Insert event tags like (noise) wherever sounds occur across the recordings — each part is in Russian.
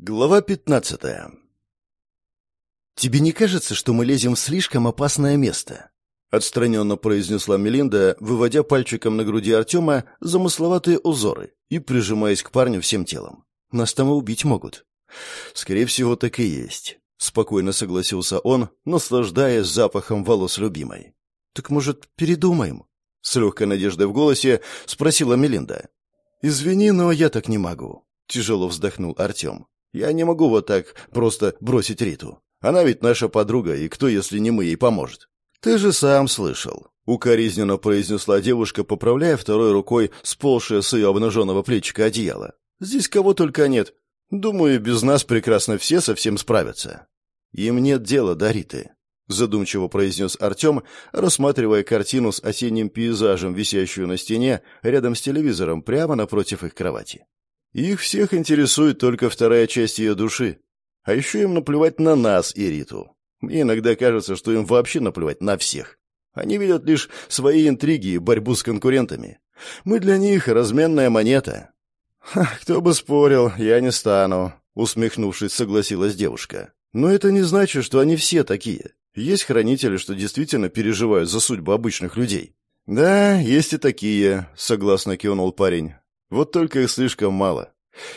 Глава 15 «Тебе не кажется, что мы лезем в слишком опасное место?» Отстраненно произнесла Мелинда, выводя пальчиком на груди Артема замысловатые узоры и прижимаясь к парню всем телом. «Нас там и убить могут». «Скорее всего, так и есть», — спокойно согласился он, наслаждаясь запахом волос любимой. «Так, может, передумаем?» — с легкой надеждой в голосе спросила Мелинда. «Извини, но я так не могу», — тяжело вздохнул Артем. Я не могу вот так просто бросить Риту. Она ведь наша подруга, и кто, если не мы, ей поможет? Ты же сам слышал. Укоризненно произнесла девушка, поправляя второй рукой сползшее с ее обнаженного плечика одеяло. Здесь кого только нет. Думаю, без нас прекрасно все совсем справятся. Им нет дела до Риты. Задумчиво произнес Артем, рассматривая картину с осенним пейзажем, висящую на стене, рядом с телевизором, прямо напротив их кровати. Их всех интересует только вторая часть ее души. А еще им наплевать на нас и Риту. Мне иногда кажется, что им вообще наплевать на всех. Они видят лишь свои интриги и борьбу с конкурентами. Мы для них разменная монета. Ха, кто бы спорил, я не стану, усмехнувшись, согласилась девушка. Но это не значит, что они все такие. Есть хранители, что действительно переживают за судьбу обычных людей. Да, есть и такие, согласно кивнул парень. Вот только их слишком мало.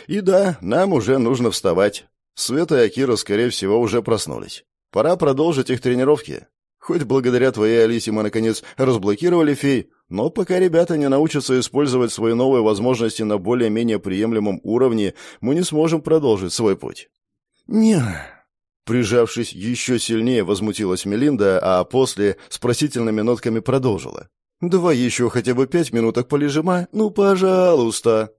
И да, нам уже нужно вставать. Света и Акира, скорее всего, уже проснулись. Пора продолжить их тренировки. Хоть благодаря твоей Алисе мы, наконец, разблокировали фей, но пока ребята не научатся использовать свои новые возможности на более-менее приемлемом уровне, мы не сможем продолжить свой путь. не Прижавшись еще сильнее, возмутилась Мелинда, а после с просительными нотками продолжила. Давай еще хотя бы пять минуток полежима. Ну, пожалуйста.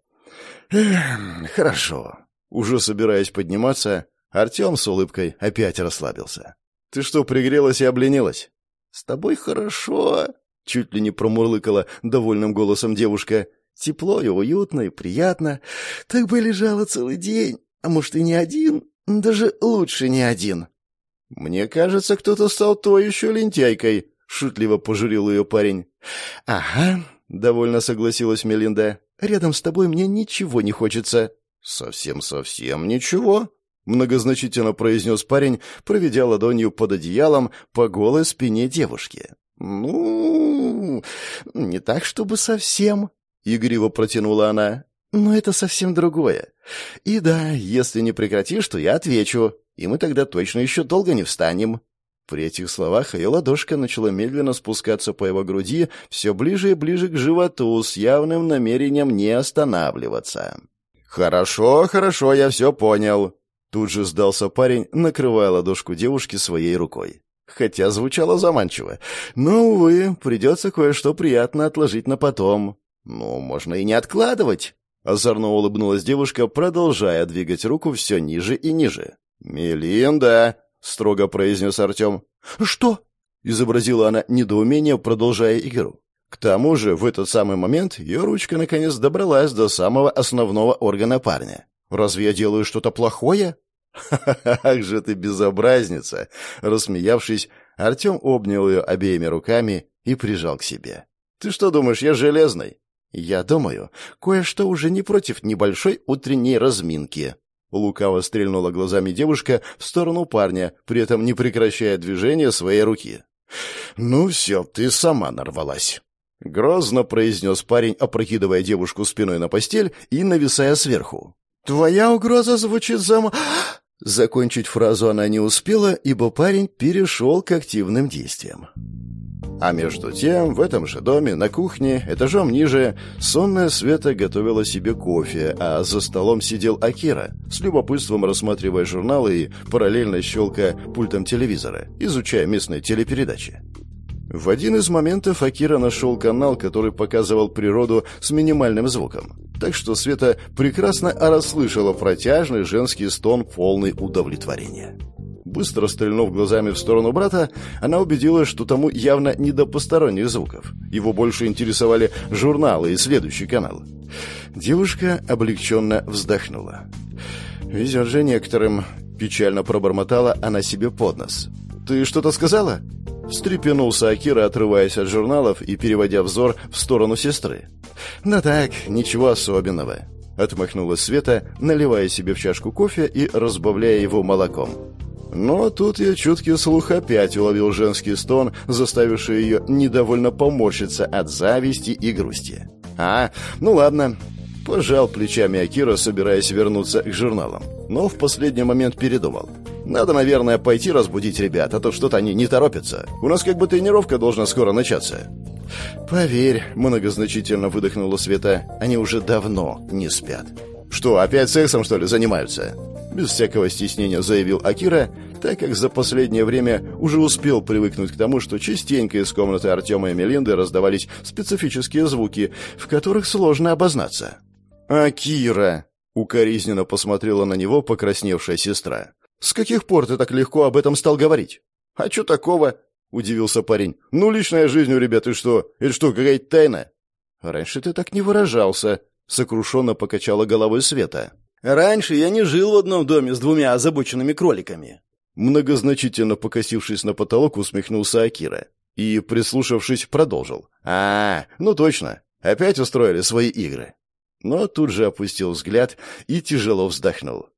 Эх, хорошо. Уже собираясь подниматься, Артем с улыбкой опять расслабился. Ты что, пригрелась и обленилась? С тобой хорошо. Чуть ли не промурлыкала довольным голосом девушка. Тепло и уютно, и приятно. Так бы лежала целый день. А может, и не один? Даже лучше не один. Мне кажется, кто-то стал той еще лентяйкой, шутливо пожурил ее парень. Ага, довольно согласилась Мелинда. Рядом с тобой мне ничего не хочется. Совсем-совсем ничего, многозначительно произнес парень, проведя ладонью под одеялом по голой спине девушки. Ну, не так, чтобы совсем, игриво протянула она. Но это совсем другое. И да, если не прекратишь, то я отвечу, и мы тогда точно еще долго не встанем. При этих словах ее ладошка начала медленно спускаться по его груди все ближе и ближе к животу с явным намерением не останавливаться. «Хорошо, хорошо, я все понял», — тут же сдался парень, накрывая ладошку девушки своей рукой. Хотя звучало заманчиво. Но, увы, придется кое-что приятно отложить на потом. Ну, можно и не откладывать. Озорно улыбнулась девушка, продолжая двигать руку все ниже и ниже. «Мелинда!» Строго произнес Артем. «Что?» — изобразила она недоумение, продолжая игру. К тому же в этот самый момент ее ручка наконец добралась до самого основного органа парня. «Разве я делаю что-то плохое?» «Ах (laughs) же ты безобразница!» Рассмеявшись, Артем обнял ее обеими руками и прижал к себе. «Ты что думаешь, я железный?» «Я думаю, кое-что уже не против небольшой утренней разминки», Лукаво стрельнула глазами девушка в сторону парня, при этом не прекращая движения своей руки. «Ну все, ты сама нарвалась». Грозно произнес парень, опрокидывая девушку спиной на постель и нависая сверху. «Твоя угроза звучит зам...» Закончить фразу она не успела, ибо парень перешел к активным действиям. А между тем, в этом же доме, на кухне, этажом ниже, сонная Света готовила себе кофе, а за столом сидел Акира, с любопытством рассматривая журналы и параллельно щелкая пультом телевизора, изучая местные телепередачи. В один из моментов Акира нашел канал, который показывал природу с минимальным звуком. Так что Света прекрасно расслышала протяжный женский стон полный удовлетворения. Быстро стрельнув глазами в сторону брата, она убедилась, что тому явно не до посторонних звуков. Его больше интересовали журналы и следующий канал. Девушка облегченно вздохнула. «Везет же некоторым», — печально пробормотала она себе под нос. «Ты что-то сказала?» Встрепенулся Акира, отрываясь от журналов и переводя взор в сторону сестры. «Да так, ничего особенного», — отмахнулась Света, наливая себе в чашку кофе и разбавляя его молоком. Но тут я чуткий слух опять уловил женский стон, заставивший ее недовольно поморщиться от зависти и грусти. «А, ну ладно». Пожал плечами Акира, собираясь вернуться к журналам. Но в последний момент передумал. «Надо, наверное, пойти разбудить ребят, а то что-то они не торопятся. У нас как бы тренировка должна скоро начаться». «Поверь», — многозначительно выдохнула Света, — «они уже давно не спят». «Что, опять сексом, что ли, занимаются?» Без всякого стеснения заявил Акира, так как за последнее время уже успел привыкнуть к тому, что частенько из комнаты Артема и Мелинды раздавались специфические звуки, в которых сложно обознаться. «Акира!» — укоризненно посмотрела на него покрасневшая сестра. «С каких пор ты так легко об этом стал говорить?» «А что такого?» — удивился парень. «Ну, личная жизнь у ребят, и что? Это что, какая-то тайна?» «Раньше ты так не выражался», — сокрушенно покачала головой Света. «Раньше я не жил в одном доме с двумя озабоченными кроликами». Многозначительно покосившись на потолок, усмехнулся Акира. И, прислушавшись, продолжил. «А, ну точно, опять устроили свои игры». Но тут же опустил взгляд и тяжело вздохнул.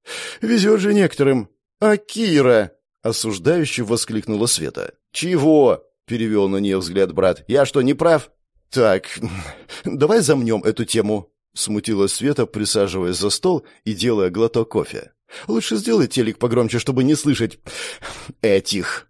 «Везет же некоторым». «Акира!» — осуждающе воскликнула Света. «Чего?» — перевел на нее взгляд брат. «Я что, не прав?» «Так, (laughs) давай замнем эту тему», — смутилась Света, присаживаясь за стол и делая глоток кофе. Лучше сделай телек погромче, чтобы не слышать (laughs) этих.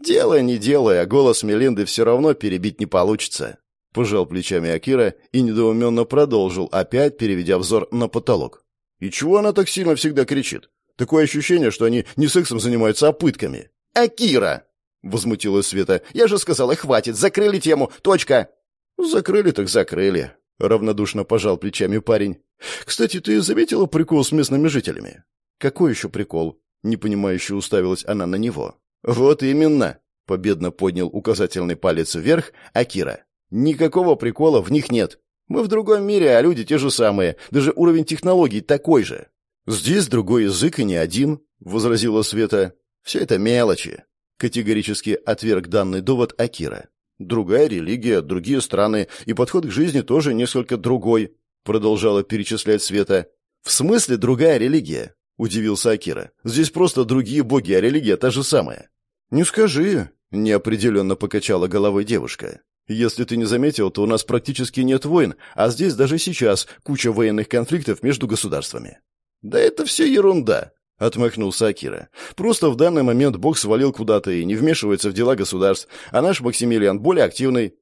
Делай, не делай, а голос Мелинды все равно перебить не получится. Пожал плечами Акира и недоуменно продолжил, опять переведя взор на потолок. И чего она так сильно всегда кричит? Такое ощущение, что они не сексом занимаются, а пытками. «Акира!» — возмутилась Света. «Я же сказала, хватит, закрыли тему, точка!» «Закрыли так закрыли», — равнодушно пожал плечами парень. «Кстати, ты заметила прикол с местными жителями? «Какой еще прикол?» — непонимающе уставилась она на него. «Вот именно!» — победно поднял указательный палец вверх Акира. «Никакого прикола в них нет. Мы в другом мире, а люди те же самые. Даже уровень технологий такой же». «Здесь другой язык и не один», — возразила Света. «Все это мелочи», — категорически отверг данный довод Акира. «Другая религия, другие страны, и подход к жизни тоже несколько другой», — продолжала перечислять Света. «В смысле другая религия? — удивился Акира. «Здесь просто другие боги, а религия та же самая». «Не скажи», — неопределенно покачала головой девушка. «Если ты не заметил, то у нас практически нет войн, а здесь даже сейчас куча военных конфликтов между государствами». «Да это все ерунда», — отмахнулся Акира. «Просто в данный момент бог свалил куда-то и не вмешивается в дела государств, а наш Максимилиан более активный».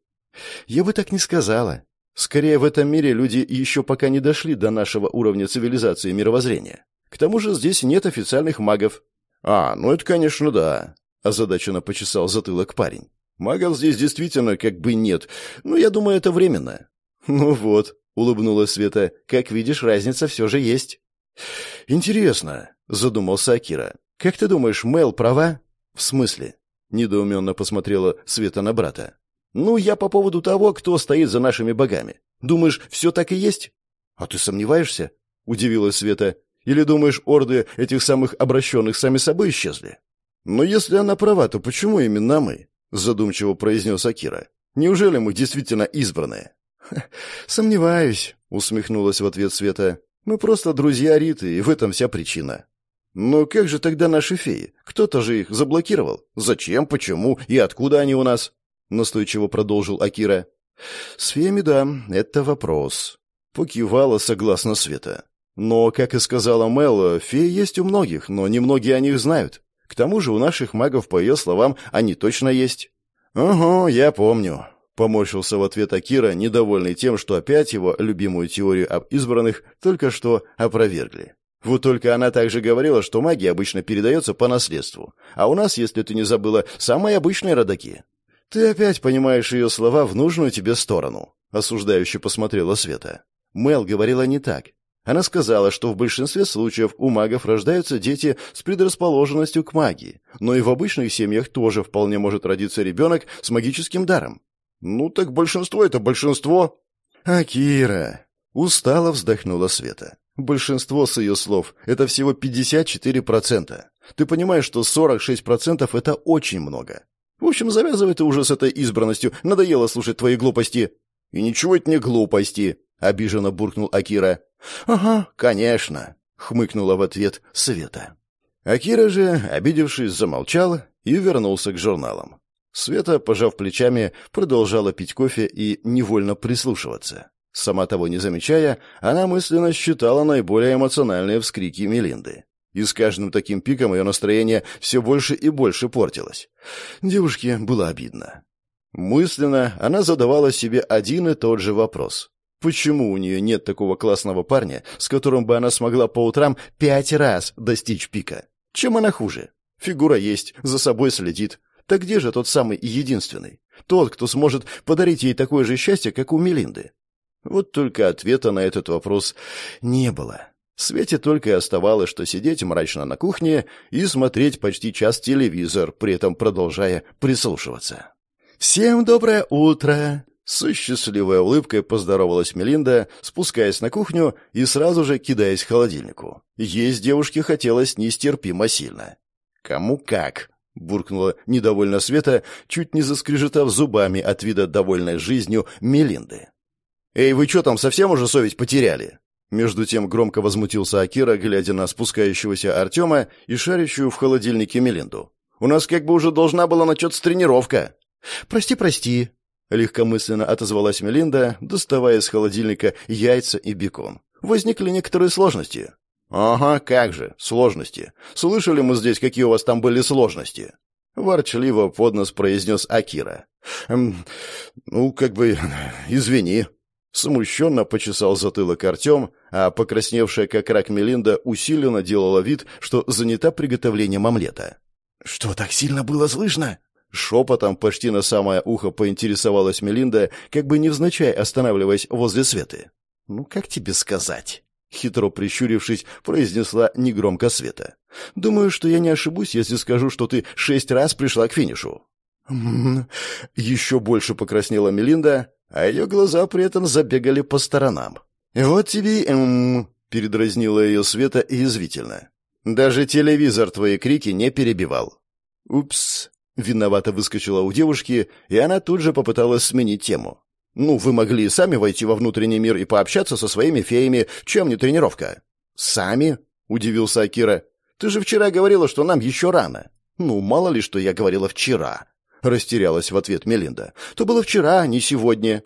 «Я бы так не сказала. Скорее, в этом мире люди еще пока не дошли до нашего уровня цивилизации и мировоззрения. К тому же здесь нет официальных магов. А, ну это, конечно, да. Озадаченно почесал затылок парень. Магов здесь действительно как бы нет. Но я думаю, это временно. Ну вот, улыбнулась Света. Как видишь, разница все же есть. Интересно, задумался Акира. Как ты думаешь, Мел права? В смысле? Недоуменно посмотрела Света на брата. Ну, я по поводу того, кто стоит за нашими богами. Думаешь, все так и есть? А ты сомневаешься? Удивилась Света. Или думаешь, орды этих самых обращенных сами собой исчезли? Но если она права, то почему именно мы? Задумчиво произнес Акира. Неужели мы действительно избранные? Сомневаюсь, усмехнулась в ответ Света. Мы просто друзья Риты, и в этом вся причина. Но как же тогда наши феи? Кто-то же их заблокировал. Зачем, почему и откуда они у нас? Настойчиво продолжил Акира. С феями, да, это вопрос. Покивала согласно Света. Но, как и сказала Мел, феи есть у многих, но немногие о них знают. К тому же у наших магов, по ее словам, они точно есть. «Ого, я помню», — поморщился в ответ Акира, недовольный тем, что опять его любимую теорию об избранных только что опровергли. Вот только она также говорила, что магия обычно передается по наследству. А у нас, если ты не забыла, самые обычные родаки. Ты опять понимаешь ее слова в нужную тебе сторону. Осуждающе посмотрела Света. Мел говорила не так. Она сказала, что в большинстве случаев у магов рождаются дети с предрасположенностью к магии, но и в обычных семьях тоже вполне может родиться ребенок с магическим даром. Ну так большинство это большинство. Акира. Устало вздохнула Света. Большинство с ее слов — это всего 54%. Ты понимаешь, что 46% — это очень много. В общем, завязывай ты уже с этой избранностью. Надоело слушать твои глупости. И ничего это не глупости, обиженно буркнул Акира. «Ага, конечно», — хмыкнула в ответ Света. Акира же, обидевшись, замолчал и вернулся к журналам. Света, пожав плечами, продолжала пить кофе и невольно прислушиваться. Сама того не замечая, она мысленно считала наиболее эмоциональные вскрики Мелинды. И с каждым таким пиком ее настроение все больше и больше портилось. Девушке было обидно. Мысленно она задавала себе один и тот же вопрос. Почему у нее нет такого классного парня, с которым бы она смогла по утрам пять раз достичь пика? Чем она хуже? Фигура есть, за собой следит. Так где же тот самый единственный? Тот, кто сможет подарить ей такое же счастье, как у Мелинды? Вот только ответа на этот вопрос не было. Свете только и оставалось, что сидеть мрачно на кухне и смотреть почти час телевизор, при этом продолжая прислушиваться. «Всем доброе утро!» С счастливой улыбкой поздоровалась Мелинда, спускаясь на кухню и сразу же кидаясь к холодильнику. Есть девушке хотелось нестерпимо сильно. «Кому как?» — буркнула недовольно Света, чуть не заскрежетав зубами от вида довольной жизнью Мелинды. «Эй, вы что там, совсем уже совесть потеряли?» Между тем громко возмутился Акира, глядя на спускающегося Артема и шарящую в холодильнике Мелинду. «У нас как бы уже должна была начаться тренировка». «Прости, прости», — легкомысленно отозвалась Мелинда, доставая из холодильника яйца и бекон. «Возникли некоторые сложности». «Ага, как же, сложности. Слышали мы здесь, какие у вас там были сложности?» Ворчливо под нос произнес Акира. «Эм, «Ну, как бы, (laughs) извини», Смущенно почесал затылок Артем, а покрасневшая как рак Мелинда усиленно делала вид, что занята приготовлением омлета. «Что, так сильно было слышно?» Шепотом почти на самое ухо поинтересовалась Мелинда, как бы невзначай останавливаясь возле Светы. «Ну, как тебе сказать?» Хитро прищурившись, произнесла негромко Света. «Думаю, что я не ошибусь, если скажу, что ты шесть раз пришла к финишу». Еще больше покраснела Мелинда, а ее глаза при этом забегали по сторонам. «Вот тебе эм...» — передразнила ее Света язвительно. «Даже телевизор твои крики не перебивал». «Упс!» — виновато выскочила у девушки, и она тут же попыталась сменить тему. «Ну, вы могли сами войти во внутренний мир и пообщаться со своими феями, чем не тренировка?» «Сами?» — удивился Акира. «Ты же вчера говорила, что нам еще рано». «Ну, мало ли, что я говорила вчера», — растерялась в ответ Мелинда. «То было вчера, а не сегодня».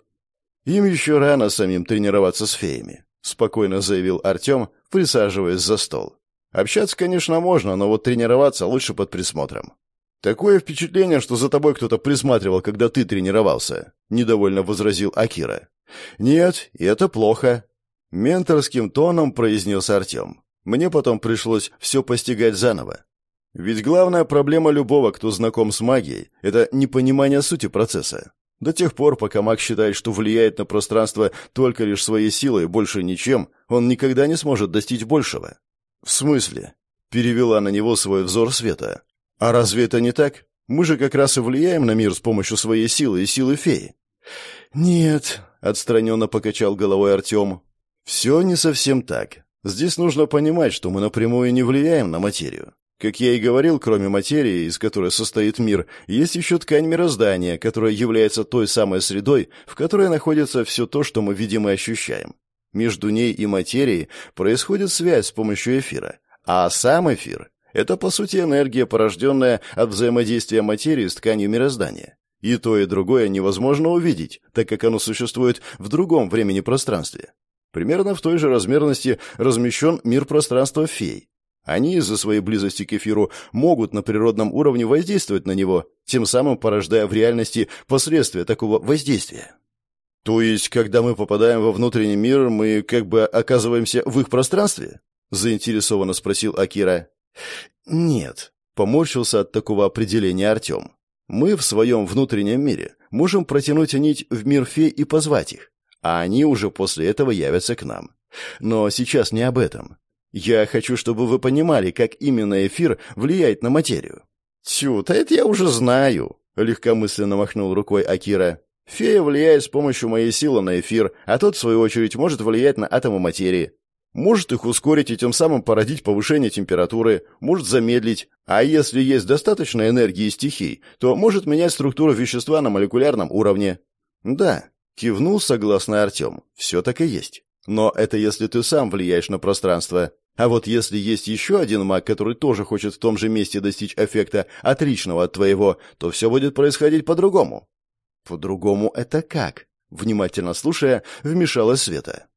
«Им еще рано самим тренироваться с феями», — спокойно заявил Артем, присаживаясь за стол. «Общаться, конечно, можно, но вот тренироваться лучше под присмотром». «Такое впечатление, что за тобой кто-то присматривал, когда ты тренировался», — недовольно возразил Акира. «Нет, это плохо», — менторским тоном произнес Артем. «Мне потом пришлось все постигать заново. Ведь главная проблема любого, кто знаком с магией, это непонимание сути процесса. До тех пор, пока маг считает, что влияет на пространство только лишь своей силой, больше ничем, он никогда не сможет достичь большего. В смысле? Перевела на него свой взор света. А разве это не так? Мы же как раз и влияем на мир с помощью своей силы и силы феи. Нет, отстраненно покачал головой Артем. Все не совсем так. Здесь нужно понимать, что мы напрямую не влияем на материю. Как я и говорил, кроме материи, из которой состоит мир, есть еще ткань мироздания, которая является той самой средой, в которой находится все то, что мы видим и ощущаем. Между ней и материей происходит связь с помощью эфира. А сам эфир — это, по сути, энергия, порожденная от взаимодействия материи с тканью мироздания. И то, и другое невозможно увидеть, так как оно существует в другом времени-пространстве. Примерно в той же размерности размещен мир пространства фей, они из-за своей близости к эфиру могут на природном уровне воздействовать на него, тем самым порождая в реальности последствия такого воздействия. То есть, когда мы попадаем во внутренний мир, мы как бы оказываемся в их пространстве? заинтересованно спросил Акира. Нет, поморщился от такого определения Артем. Мы в своем внутреннем мире можем протянуть нить в мир фей и позвать их, а они уже после этого явятся к нам. Но сейчас не об этом. Я хочу, чтобы вы понимали, как именно эфир влияет на материю. Тю, это я уже знаю, легкомысленно махнул рукой Акира. Фея влияет с помощью моей силы на эфир, а тот, в свою очередь, может влиять на атомы материи. Может их ускорить и тем самым породить повышение температуры, может замедлить, а если есть достаточно энергии стихий, то может менять структуру вещества на молекулярном уровне. Да, Кивнул согласно Артем. Все так и есть. Но это если ты сам влияешь на пространство. А вот если есть еще один маг, который тоже хочет в том же месте достичь эффекта, отличного от твоего, то все будет происходить по-другому. По-другому это как? Внимательно слушая, вмешалась Света.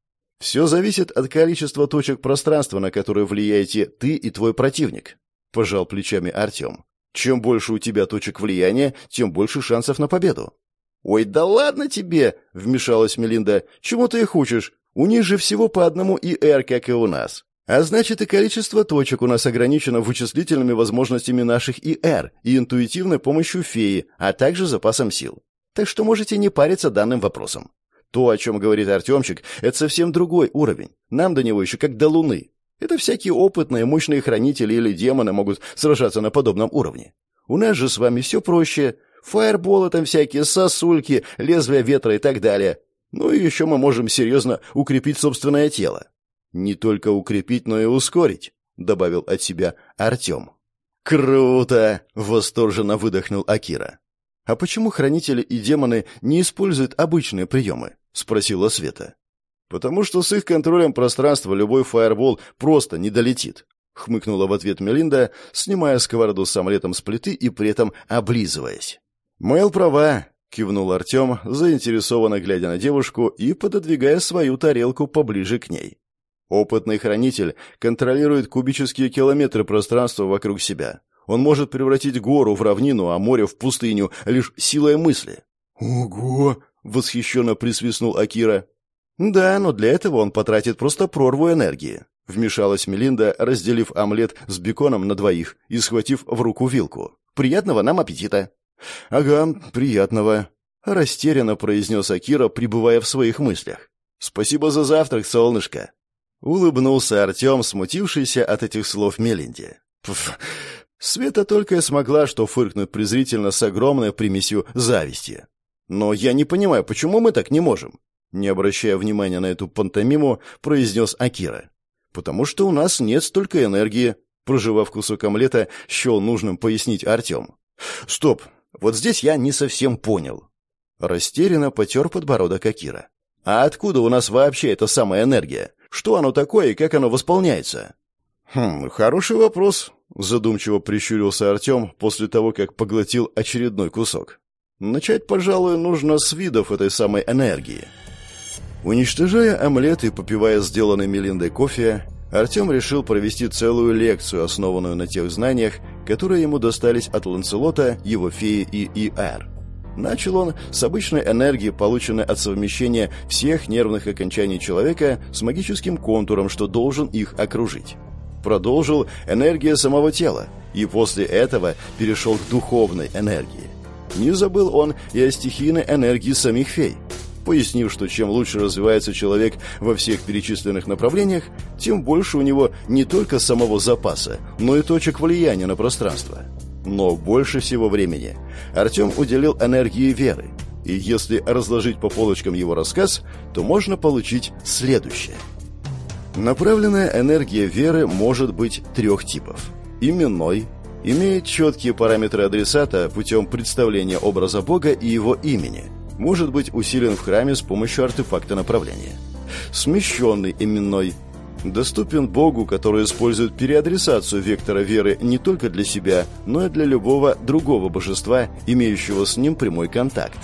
Все зависит от количества точек пространства, на которые влияете ты и твой противник. Пожал плечами Артем. Чем больше у тебя точек влияния, тем больше шансов на победу. «Ой, да ладно тебе!» — вмешалась Мелинда. «Чему ты их учишь? У них же всего по одному ИР, как и у нас. А значит, и количество точек у нас ограничено вычислительными возможностями наших ИР и интуитивной помощью феи, а также запасом сил. Так что можете не париться данным вопросом. То, о чем говорит Артемчик, это совсем другой уровень. Нам до него еще как до Луны. Это всякие опытные, мощные хранители или демоны могут сражаться на подобном уровне. У нас же с вами все проще. Фаерболы там всякие, сосульки, лезвия ветра и так далее. Ну и еще мы можем серьезно укрепить собственное тело. Не только укрепить, но и ускорить, добавил от себя Артем. Круто, восторженно выдохнул Акира. А почему хранители и демоны не используют обычные приемы? Спросила Света. Потому что с их контролем пространства любой фаербол просто не долетит, хмыкнула в ответ Мелинда, снимая сковороду с омлетом с плиты и при этом облизываясь. Мэл права, кивнул Артем, заинтересованно глядя на девушку и пододвигая свою тарелку поближе к ней. Опытный хранитель контролирует кубические километры пространства вокруг себя. Он может превратить гору в равнину, а море в пустыню лишь силой мысли. «Ого!» — восхищенно присвистнул Акира. «Да, но для этого он потратит просто прорву энергии», — вмешалась Мелинда, разделив омлет с беконом на двоих и схватив в руку вилку. «Приятного нам аппетита!» «Ага, приятного», — растерянно произнес Акира, пребывая в своих мыслях. «Спасибо за завтрак, солнышко», Улыбнулся Артем, смутившийся от этих слов Мелинде. Пф, Света только и смогла что фыркнуть презрительно с огромной примесью зависти. «Но я не понимаю, почему мы так не можем?» Не обращая внимания на эту пантомиму, произнес Акира. «Потому что у нас нет столько энергии», проживав кусок омлета, счел нужным пояснить Артем. «Стоп, вот здесь я не совсем понял». Растерянно потер подбородок Акира. «А откуда у нас вообще эта самая энергия? Что оно такое и как оно восполняется? Хм, хороший вопрос, задумчиво прищурился Артем после того, как поглотил очередной кусок. Начать, пожалуй, нужно с видов этой самой энергии. Уничтожая омлет и попивая сделанный Мелиндой кофе, Артем решил провести целую лекцию, основанную на тех знаниях, которые ему достались от Ланцелота, его феи и ИР. Начал он с обычной энергии, полученной от совмещения всех нервных окончаний человека с магическим контуром, что должен их окружить. Продолжил энергия самого тела, и после этого перешел к духовной энергии. Не забыл он и о стихийной энергии самих фей, пояснив, что чем лучше развивается человек во всех перечисленных направлениях, тем больше у него не только самого запаса, но и точек влияния на пространство. Но больше всего времени Артем уделил энергии веры. И если разложить по полочкам его рассказ, то можно получить следующее. Направленная энергия веры может быть трех типов. Именной, имеет четкие параметры адресата путем представления образа Бога и его имени, может быть усилен в храме с помощью артефакта направления. Смещенный именной – доступен Богу, который использует переадресацию вектора веры не только для себя, но и для любого другого божества, имеющего с ним прямой контакт.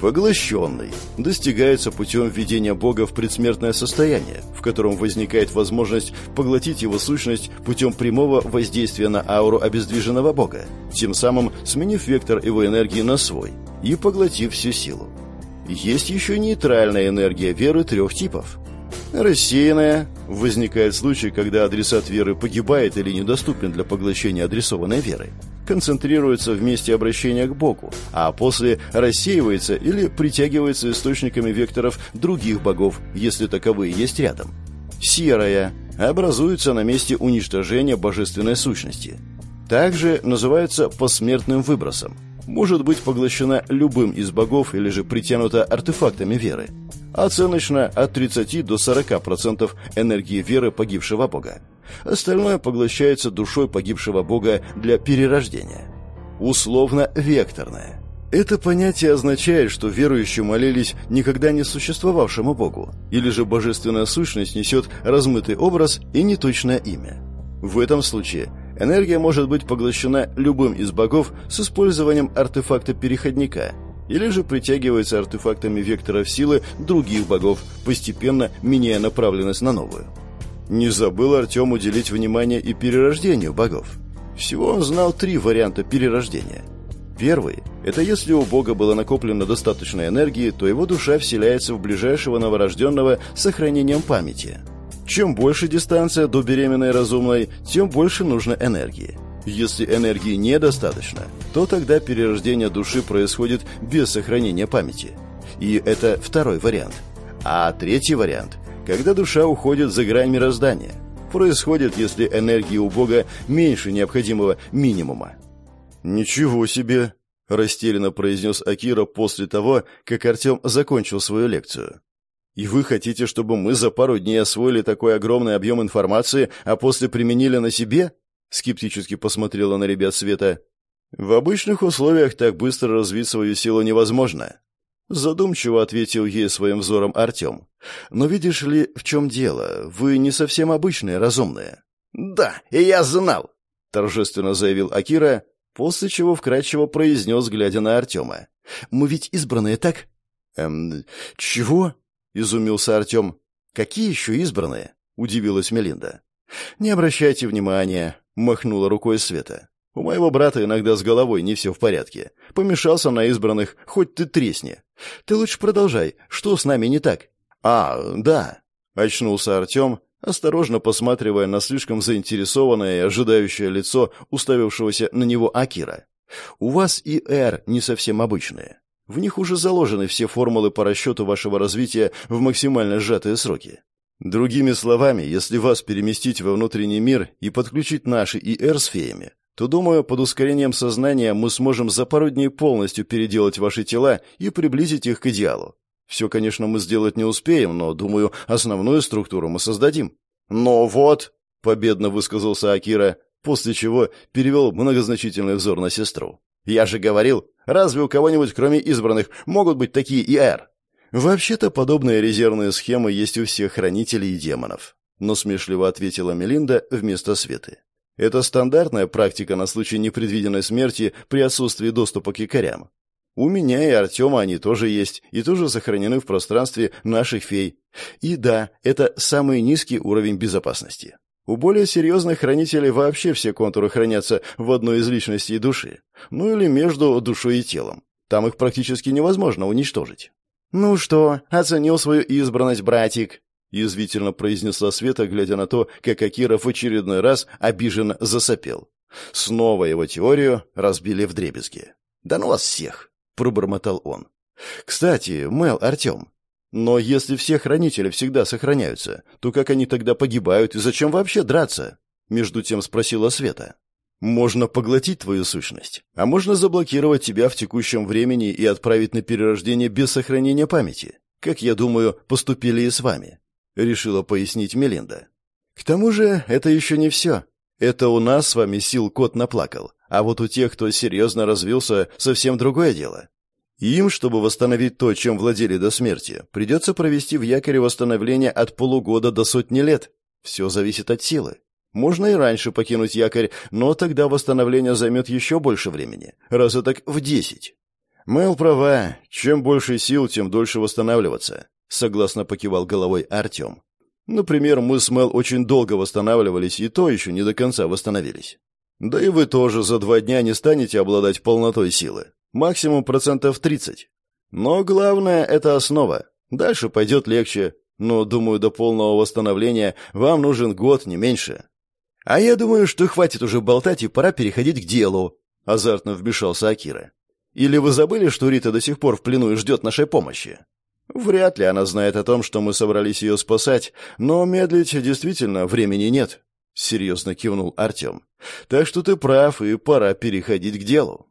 Поглощенный достигается путем введения Бога в предсмертное состояние, в котором возникает возможность поглотить его сущность путем прямого воздействия на ауру обездвиженного Бога, тем самым сменив вектор его энергии на свой и поглотив всю силу. Есть еще нейтральная энергия веры трех типов – Рассеянная. Возникает случай, когда адресат веры погибает или недоступен для поглощения адресованной веры. Концентрируется в месте обращения к Богу, а после рассеивается или притягивается источниками векторов других богов, если таковые есть рядом. Серая. Образуется на месте уничтожения божественной сущности. Также называется посмертным выбросом. Может быть поглощена любым из богов или же притянута артефактами веры. Оценочно от 30 до 40% энергии веры погибшего бога. Остальное поглощается душой погибшего бога для перерождения. Условно векторное. Это понятие означает, что верующие молились никогда не существовавшему Богу, или же божественная сущность несет размытый образ и неточное имя. В этом случае энергия может быть поглощена любым из богов с использованием артефакта переходника, или же притягивается артефактами векторов силы других богов, постепенно меняя направленность на новую. Не забыл Артем уделить внимание и перерождению богов. Всего он знал три варианта перерождения – Первый – это если у Бога было накоплено достаточно энергии, то его душа вселяется в ближайшего новорожденного с сохранением памяти. Чем больше дистанция до беременной разумной, тем больше нужно энергии. Если энергии недостаточно, то тогда перерождение души происходит без сохранения памяти. И это второй вариант. А третий вариант – когда душа уходит за грань мироздания. Происходит, если энергии у Бога меньше необходимого минимума. «Ничего себе!» – растерянно произнес Акира после того, как Артем закончил свою лекцию. «И вы хотите, чтобы мы за пару дней освоили такой огромный объем информации, а после применили на себе?» – скептически посмотрела на ребят Света. «В обычных условиях так быстро развить свою силу невозможно», Задумчиво ответил ей своим взором Артем. «Но видишь ли, в чем дело? Вы не совсем обычные разумные». «Да, и я знал», — торжественно заявил Акира, после чего вкрадчиво произнес, глядя на Артема. «Мы ведь избранные, так?» «Эм, чего?» — изумился Артем. «Какие еще избранные?» — удивилась Мелинда. «Не обращайте внимания», — махнула рукой Света. «У моего брата иногда с головой не все в порядке. Помешался на избранных, хоть ты тресни. Ты лучше продолжай. Что с нами не так?» «А, да», — очнулся Артем, осторожно посматривая на слишком заинтересованное и ожидающее лицо уставившегося на него Акира. «У вас и Р не совсем обычные. В них уже заложены все формулы по расчету вашего развития в максимально сжатые сроки. Другими словами, если вас переместить во внутренний мир и подключить наши ИР с феями, то, думаю, под ускорением сознания мы сможем за пару дней полностью переделать ваши тела и приблизить их к идеалу. Все, конечно, мы сделать не успеем, но, думаю, основную структуру мы создадим. Но вот, победно высказался Акира, после чего перевел многозначительный взор на сестру. Я же говорил, разве у кого-нибудь, кроме избранных, могут быть такие ИР? Вообще-то подобные резервные схемы есть у всех хранителей и демонов, но смешливо ответила Мелинда вместо Светы. Это стандартная практика на случай непредвиденной смерти при отсутствии доступа к якорям. У меня и Артема они тоже есть, и тоже сохранены в пространстве наших фей. И да, это самый низкий уровень безопасности. У более серьезных хранителей вообще все контуры хранятся в одной из личностей души. Ну или между душой и телом. Там их практически невозможно уничтожить. «Ну что, оценил свою избранность, братик?» Язвительно произнесла Света, глядя на то, как Акира в очередной раз обиженно засопел. Снова его теорию разбили в дребезги. «Да ну вас всех!» пробормотал он. «Кстати, Мел, Артем, но если все хранители всегда сохраняются, то как они тогда погибают и зачем вообще драться?» Между тем спросила Света. «Можно поглотить твою сущность, а можно заблокировать тебя в текущем времени и отправить на перерождение без сохранения памяти, как, я думаю, поступили и с вами», — решила пояснить Мелинда. «К тому же это еще не все. Это у нас с вами сил кот наплакал, а вот у тех, кто серьезно развился, совсем другое дело. Им, чтобы восстановить то, чем владели до смерти, придется провести в якоре восстановление от полугода до сотни лет. Все зависит от силы. Можно и раньше покинуть якорь, но тогда восстановление займет еще больше времени. Раз так в десять. Мэл права. Чем больше сил, тем дольше восстанавливаться. Согласно покивал головой Артем. Например, мы с Мэл очень долго восстанавливались, и то еще не до конца восстановились. Да и вы тоже за два дня не станете обладать полнотой силы. Максимум процентов 30. Но главное – это основа. Дальше пойдет легче. Но, думаю, до полного восстановления вам нужен год, не меньше. А я думаю, что хватит уже болтать и пора переходить к делу. Азартно вмешался Акира. Или вы забыли, что Рита до сих пор в плену и ждет нашей помощи? Вряд ли она знает о том, что мы собрались ее спасать, но медлить действительно времени нет. — серьезно кивнул Артем. «Так что ты прав, и пора переходить к делу».